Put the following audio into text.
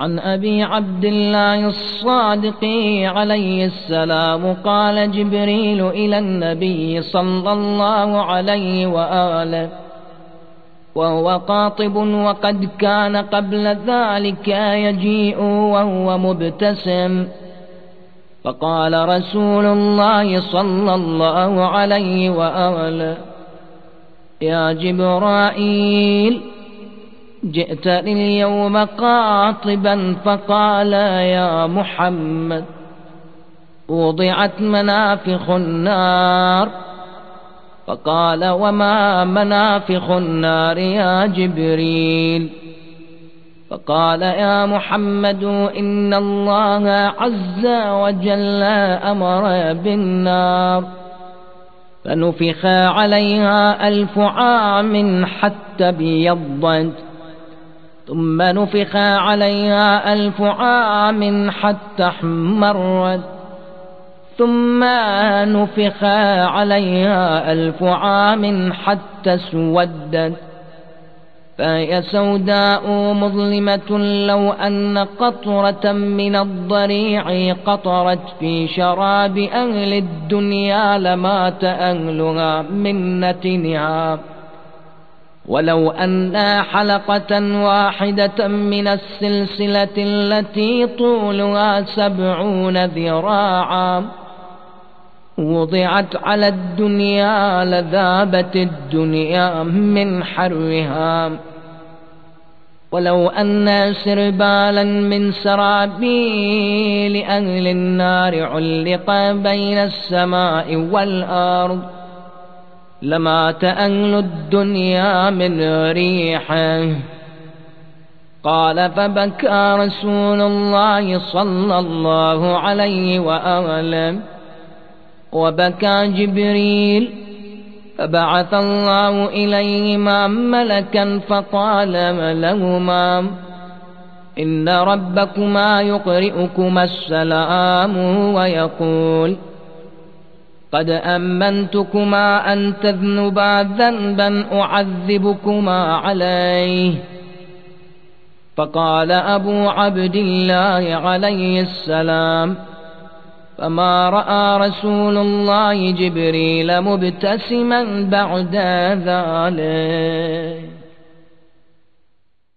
عن أبي عبد الله الصادق عليه السلام قال جبريل إلى النبي صلى الله عليه وآله وهو قاطب وقد كان قبل ذلك يجيء وهو مبتسم. فقال رسول الله صلى الله عليه وآله يا جبرائيل جئتني اليوم قاطبا فقال يا محمد وضعت منافخ النار فقال وما منافخ النار يا جبريل فقال يا محمد إن الله عز وجل أمر بالنار فنفخ عليها ألف عام حتى بيضت ثم نفخ عليها ألف عام حتى احمرت. ثم نفخ عليها ألف عام حتى اسودت. فهي سوداء مظلمة لو أن قطرة من الضريع قطرت في شراب أهل الدنيا لمات أهلها من نتنها. ولو أن حلقة واحدة من السلسلة التي طولها سبعون ذراعا وضعت على الدنيا لذابت الدنيا من حرها. ولو أن سربالا من سرابيل أهل النار علق بين السماء والأرض لمات أهل الدنيا من ريحه. قال فبكى رسول الله صلى الله عليه وآله. وبكى جبريل. فبعث الله إليهما ملكا فقال لهما إن ربكما يقرئكما السلام ويقول قد أمنتكما أن تذنبا ذنبا أعذبكما عليه. فقال أبو عبد الله عليه السلام فما رأى رسول الله جبريل مبتسما بعد ذلك.